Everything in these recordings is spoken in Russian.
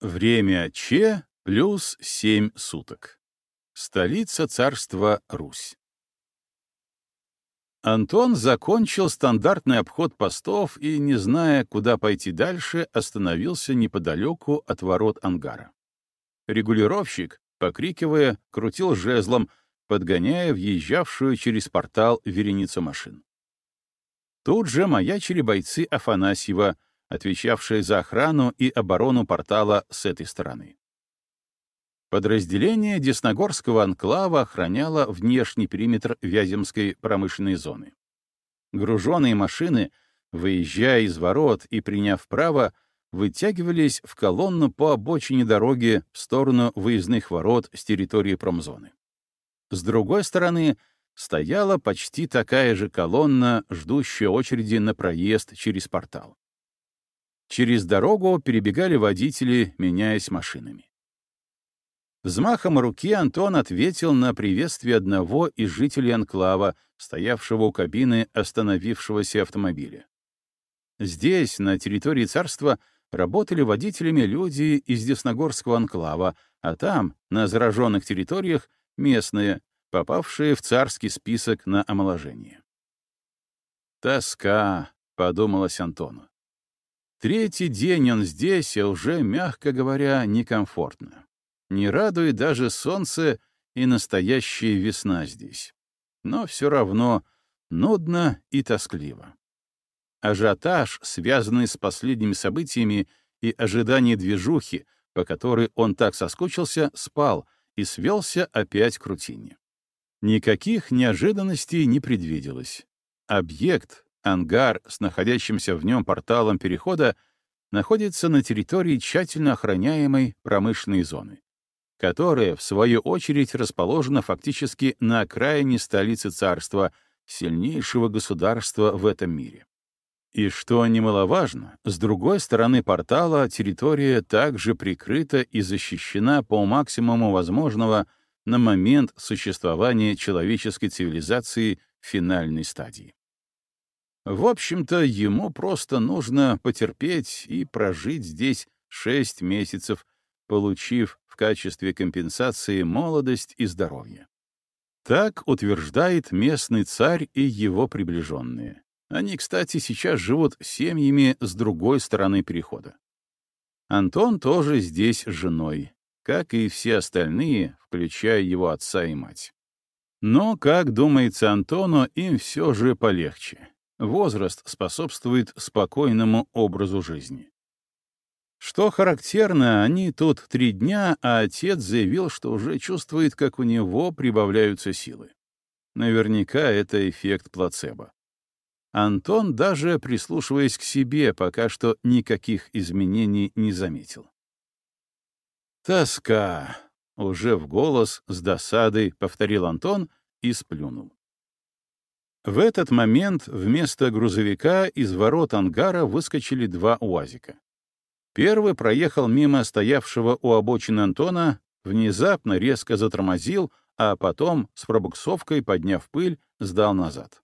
Время Че плюс семь суток. Столица царства Русь. Антон закончил стандартный обход постов и, не зная, куда пойти дальше, остановился неподалеку от ворот ангара. Регулировщик, покрикивая, крутил жезлом, подгоняя въезжавшую через портал вереницу машин. Тут же маячили бойцы Афанасьева — отвечавшая за охрану и оборону портала с этой стороны. Подразделение Десногорского анклава охраняло внешний периметр Вяземской промышленной зоны. Груженные машины, выезжая из ворот и приняв право, вытягивались в колонну по обочине дороги в сторону выездных ворот с территории промзоны. С другой стороны стояла почти такая же колонна, ждущая очереди на проезд через портал. Через дорогу перебегали водители, меняясь машинами. Взмахом руки Антон ответил на приветствие одного из жителей анклава, стоявшего у кабины остановившегося автомобиля. Здесь, на территории царства, работали водителями люди из Десногорского анклава, а там, на зараженных территориях, местные, попавшие в царский список на омоложение. «Тоска», — подумалось Антону. Третий день он здесь, а уже, мягко говоря, некомфортно. Не радует даже солнце и настоящая весна здесь. Но все равно нудно и тоскливо. Ажиотаж, связанный с последними событиями и ожидание движухи, по которой он так соскучился, спал и свелся опять к рутине. Никаких неожиданностей не предвиделось. Объект, Ангар с находящимся в нем порталом перехода находится на территории тщательно охраняемой промышленной зоны, которая, в свою очередь, расположена фактически на окраине столицы царства, сильнейшего государства в этом мире. И что немаловажно, с другой стороны портала территория также прикрыта и защищена по максимуму возможного на момент существования человеческой цивилизации в финальной стадии. В общем-то, ему просто нужно потерпеть и прожить здесь шесть месяцев, получив в качестве компенсации молодость и здоровье. Так утверждает местный царь и его приближенные. Они, кстати, сейчас живут семьями с другой стороны перехода. Антон тоже здесь с женой, как и все остальные, включая его отца и мать. Но, как думается Антону, им все же полегче. Возраст способствует спокойному образу жизни. Что характерно, они тут три дня, а отец заявил, что уже чувствует, как у него прибавляются силы. Наверняка это эффект плацебо. Антон, даже прислушиваясь к себе, пока что никаких изменений не заметил. «Тоска!» — уже в голос с досадой повторил Антон и сплюнул. В этот момент вместо грузовика из ворот ангара выскочили два УАЗика. Первый проехал мимо стоявшего у обочины Антона, внезапно резко затормозил, а потом, с пробуксовкой, подняв пыль, сдал назад.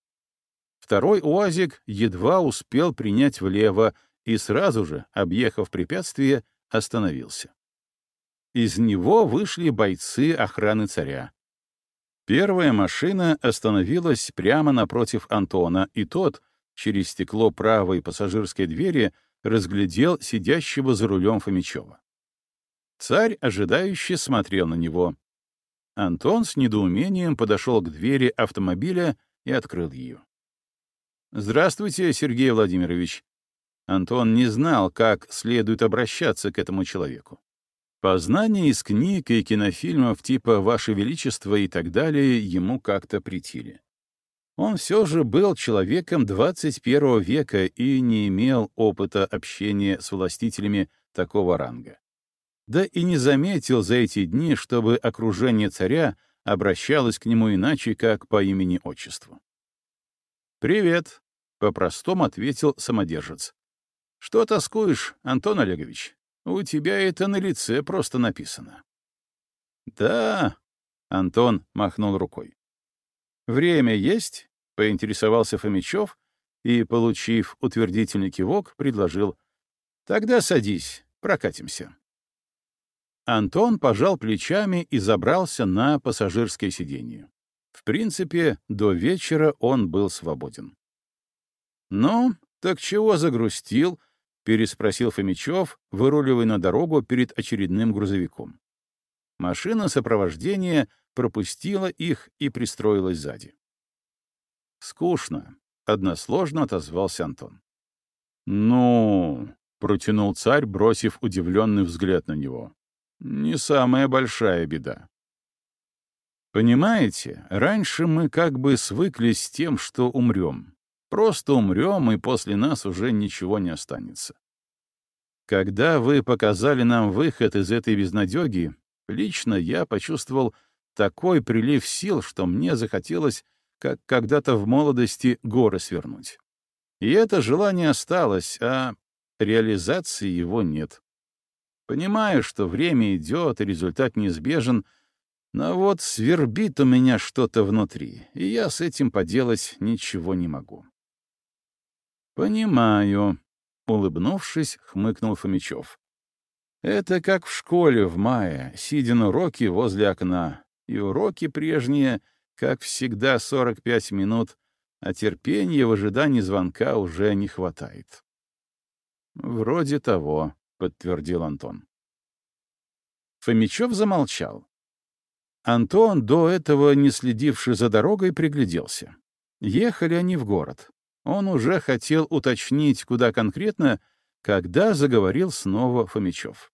Второй УАЗик едва успел принять влево и сразу же, объехав препятствие, остановился. Из него вышли бойцы охраны царя. Первая машина остановилась прямо напротив Антона, и тот, через стекло правой пассажирской двери, разглядел сидящего за рулем Фомичева. Царь ожидающе смотрел на него. Антон с недоумением подошел к двери автомобиля и открыл ее. «Здравствуйте, Сергей Владимирович». Антон не знал, как следует обращаться к этому человеку. Познания из книг и кинофильмов типа «Ваше Величество» и так далее ему как-то притили. Он все же был человеком 21 века и не имел опыта общения с властителями такого ранга. Да и не заметил за эти дни, чтобы окружение царя обращалось к нему иначе, как по имени-отчеству. «Привет», — по-простому ответил самодержец. «Что тоскуешь, Антон Олегович? У тебя это на лице просто написано. Да, Антон махнул рукой. Время есть? Поинтересовался Фомичев и, получив утвердительный кивок, предложил. Тогда садись, прокатимся. Антон пожал плечами и забрался на пассажирское сиденье. В принципе, до вечера он был свободен. «Ну, так чего загрустил?» — переспросил Фомичев, выруливая на дорогу перед очередным грузовиком. Машина сопровождения пропустила их и пристроилась сзади. «Скучно», — односложно отозвался Антон. «Ну...» — протянул царь, бросив удивленный взгляд на него. «Не самая большая беда». «Понимаете, раньше мы как бы свыклись с тем, что умрем. Просто умрем, и после нас уже ничего не останется. Когда вы показали нам выход из этой безнадеги, лично я почувствовал такой прилив сил, что мне захотелось, как когда-то в молодости, горы свернуть. И это желание осталось, а реализации его нет. Понимаю, что время идет, и результат неизбежен, но вот свербит у меня что-то внутри, и я с этим поделать ничего не могу. «Понимаю», — улыбнувшись, хмыкнул Фомичев. «Это как в школе в мае, сидя на уроке возле окна, и уроки прежние, как всегда, 45 минут, а терпения в ожидании звонка уже не хватает. «Вроде того», — подтвердил Антон. Фомичев замолчал. Антон, до этого не следивший за дорогой, пригляделся. Ехали они в город. Он уже хотел уточнить, куда конкретно, когда заговорил снова Фомичев.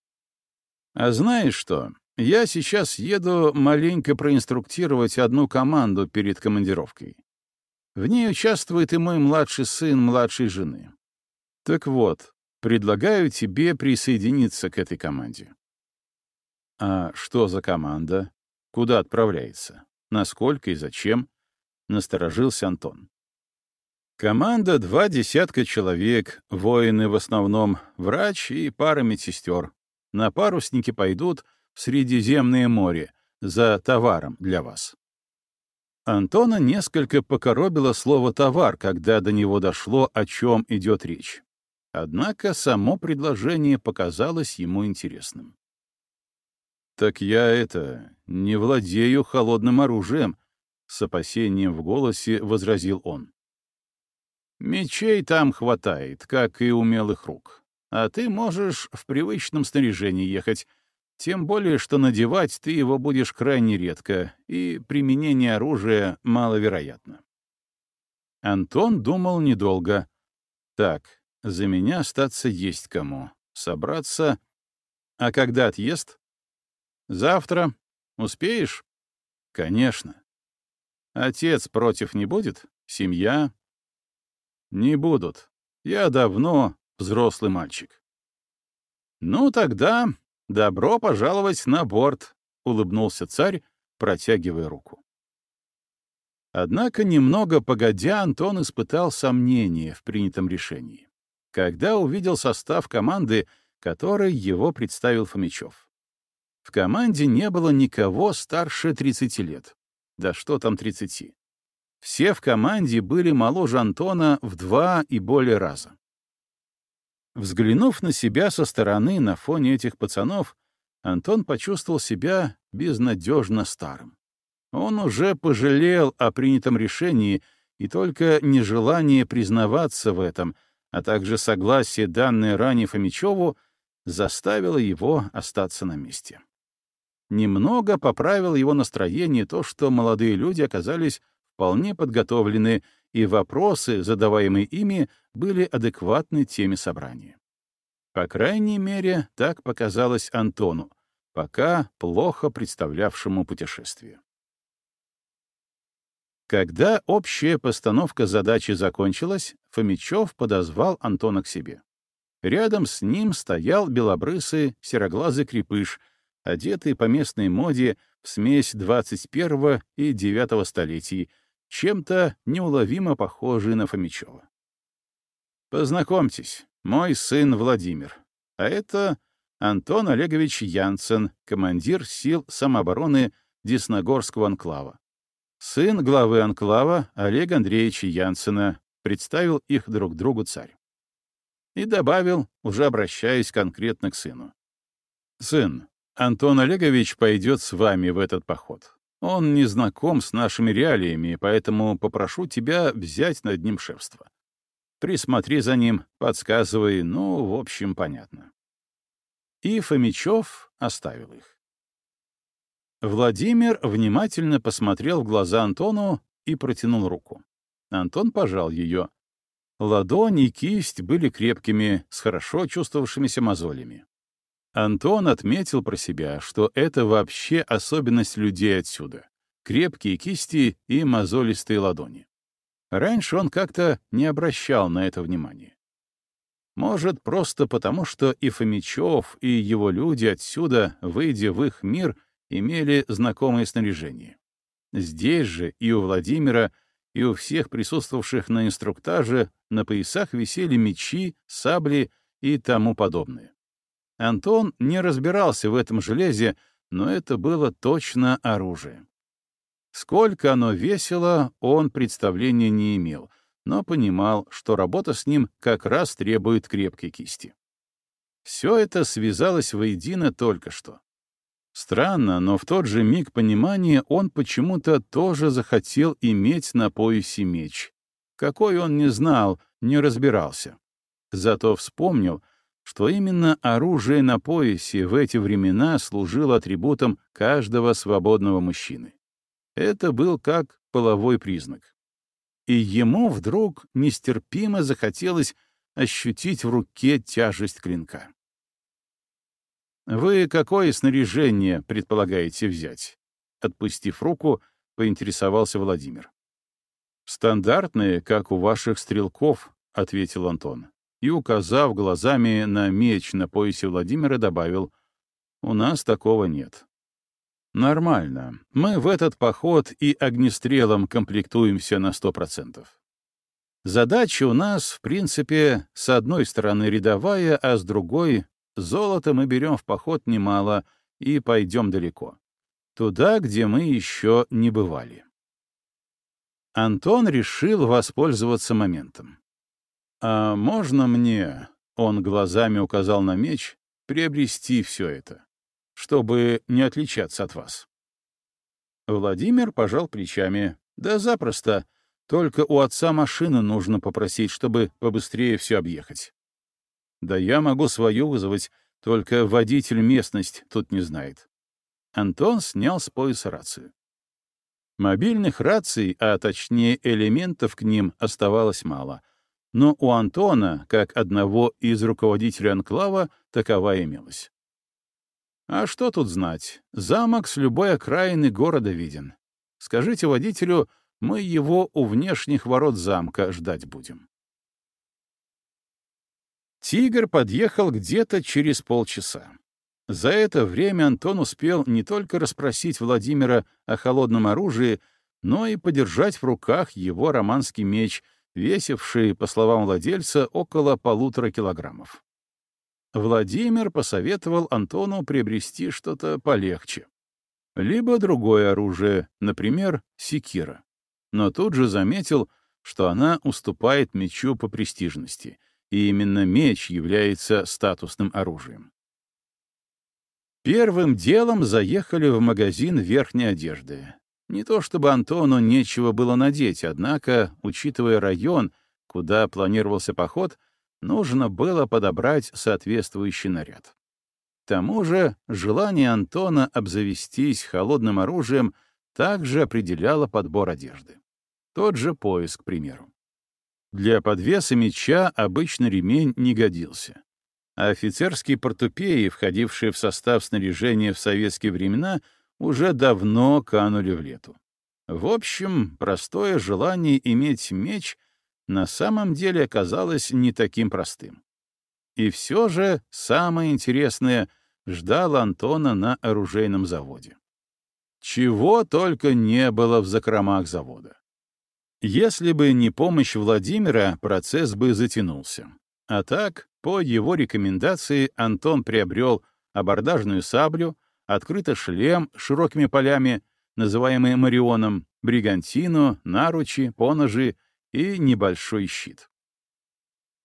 «А знаешь что? Я сейчас еду маленько проинструктировать одну команду перед командировкой. В ней участвует и мой младший сын младшей жены. Так вот, предлагаю тебе присоединиться к этой команде. А что за команда? Куда отправляется? Насколько и зачем? Насторожился Антон. Команда — два десятка человек, воины в основном, врач и пара медсестер. На парусники пойдут в Средиземное море за товаром для вас. Антона несколько покоробило слово «товар», когда до него дошло, о чем идет речь. Однако само предложение показалось ему интересным. «Так я это, не владею холодным оружием», — с опасением в голосе возразил он. «Мечей там хватает, как и умелых рук. А ты можешь в привычном снаряжении ехать, тем более, что надевать ты его будешь крайне редко, и применение оружия маловероятно. Антон думал недолго. Так, за меня остаться есть кому. Собраться. А когда отъезд? Завтра. Успеешь? Конечно. Отец против не будет? Семья? Не будут. Я давно взрослый мальчик. Ну, тогда «Добро пожаловать на борт», — улыбнулся царь, протягивая руку. Однако, немного погодя, Антон испытал сомнение в принятом решении, когда увидел состав команды, который его представил Фомичев. В команде не было никого старше 30 лет. Да что там 30? Все в команде были моложе Антона в два и более раза. Взглянув на себя со стороны на фоне этих пацанов, Антон почувствовал себя безнадежно старым. Он уже пожалел о принятом решении, и только нежелание признаваться в этом, а также согласие, данное ранее Фомичеву, заставило его остаться на месте. Немного поправило его настроение то, что молодые люди оказались вполне подготовлены, и вопросы, задаваемые ими, были адекватны теме собрания. По крайней мере, так показалось Антону, пока плохо представлявшему путешествие. Когда общая постановка задачи закончилась, Фомичев подозвал Антона к себе. Рядом с ним стоял белобрысый сероглазый крепыш, одетый по местной моде в смесь 21 и 9 столетий, чем-то неуловимо похожий на Фомичева. «Познакомьтесь, мой сын Владимир. А это Антон Олегович Янсен, командир сил самообороны Десногорского анклава. Сын главы анклава Олега Андреевича Янсена представил их друг другу царь. И добавил, уже обращаясь конкретно к сыну. «Сын, Антон Олегович пойдет с вами в этот поход. Он не знаком с нашими реалиями, поэтому попрошу тебя взять над ним шефство. Присмотри за ним, подсказывай, ну, в общем, понятно. И Фомичев оставил их. Владимир внимательно посмотрел в глаза Антону и протянул руку. Антон пожал ее. Ладонь и кисть были крепкими, с хорошо чувствовавшимися мозолями. Антон отметил про себя, что это вообще особенность людей отсюда — крепкие кисти и мозолистые ладони. Раньше он как-то не обращал на это внимания. Может, просто потому, что и Фомичев, и его люди отсюда, выйдя в их мир, имели знакомое снаряжение. Здесь же и у Владимира, и у всех присутствовавших на инструктаже на поясах висели мечи, сабли и тому подобное. Антон не разбирался в этом железе, но это было точно оружие. Сколько оно весило, он представления не имел, но понимал, что работа с ним как раз требует крепкой кисти. Все это связалось воедино только что. Странно, но в тот же миг понимания он почему-то тоже захотел иметь на поясе меч. Какой он не знал, не разбирался. Зато вспомнил, что именно оружие на поясе в эти времена служило атрибутом каждого свободного мужчины. Это был как половой признак. И ему вдруг нестерпимо захотелось ощутить в руке тяжесть клинка. «Вы какое снаряжение предполагаете взять?» Отпустив руку, поинтересовался Владимир. «Стандартные, как у ваших стрелков», — ответил Антон и, указав глазами на меч на поясе Владимира, добавил, «У нас такого нет». «Нормально. Мы в этот поход и огнестрелом комплектуемся на сто процентов. Задача у нас, в принципе, с одной стороны рядовая, а с другой — золото мы берем в поход немало и пойдем далеко. Туда, где мы еще не бывали». Антон решил воспользоваться моментом. «А можно мне, — он глазами указал на меч, — приобрести все это, чтобы не отличаться от вас?» Владимир пожал плечами. «Да запросто. Только у отца машины нужно попросить, чтобы побыстрее все объехать». «Да я могу свою вызвать, только водитель местность тут не знает». Антон снял с пояса рацию. Мобильных раций, а точнее элементов к ним, оставалось мало — но у Антона, как одного из руководителей анклава, такова имелась. А что тут знать? Замок с любой окраины города виден. Скажите водителю, мы его у внешних ворот замка ждать будем. Тигр подъехал где-то через полчаса. За это время Антон успел не только расспросить Владимира о холодном оружии, но и подержать в руках его романский меч — весивший, по словам владельца, около полутора килограммов. Владимир посоветовал Антону приобрести что-то полегче. Либо другое оружие, например, секира. Но тут же заметил, что она уступает мечу по престижности, и именно меч является статусным оружием. Первым делом заехали в магазин верхней одежды, не то чтобы Антону нечего было надеть, однако, учитывая район, куда планировался поход, нужно было подобрать соответствующий наряд. К тому же желание Антона обзавестись холодным оружием также определяло подбор одежды. Тот же пояс, к примеру. Для подвеса меча обычно ремень не годился. А офицерские портупеи, входившие в состав снаряжения в советские времена, уже давно канули в лету. В общем, простое желание иметь меч на самом деле оказалось не таким простым. И все же самое интересное ждало Антона на оружейном заводе. Чего только не было в закромах завода. Если бы не помощь Владимира, процесс бы затянулся. А так, по его рекомендации, Антон приобрел абордажную саблю, открыто шлем с широкими полями, называемый Марионом, бригантину, наручи, поножи и небольшой щит.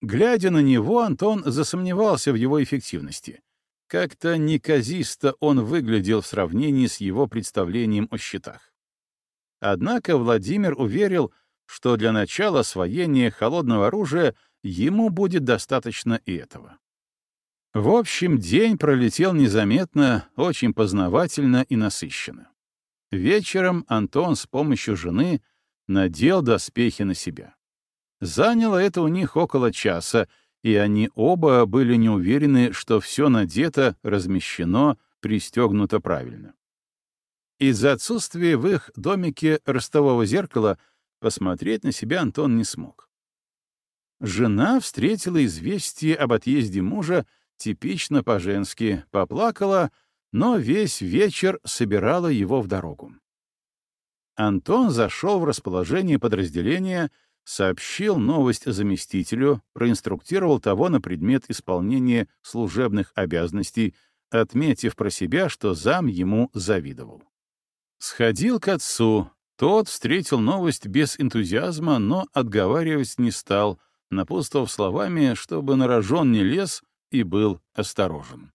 Глядя на него, Антон засомневался в его эффективности. Как-то неказисто он выглядел в сравнении с его представлением о счетах. Однако Владимир уверил, что для начала освоения холодного оружия ему будет достаточно и этого. В общем, день пролетел незаметно, очень познавательно и насыщенно. Вечером Антон с помощью жены надел доспехи на себя. Заняло это у них около часа, и они оба были не уверены, что все надето, размещено, пристегнуто правильно. Из-за отсутствия в их домике ростового зеркала посмотреть на себя Антон не смог. Жена встретила известие об отъезде мужа типично по-женски, поплакала, но весь вечер собирала его в дорогу. Антон зашел в расположение подразделения, сообщил новость заместителю, проинструктировал того на предмет исполнения служебных обязанностей, отметив про себя, что зам ему завидовал. Сходил к отцу. Тот встретил новость без энтузиазма, но отговаривать не стал, напутствовав словами, чтобы на рожон не лез и был осторожен.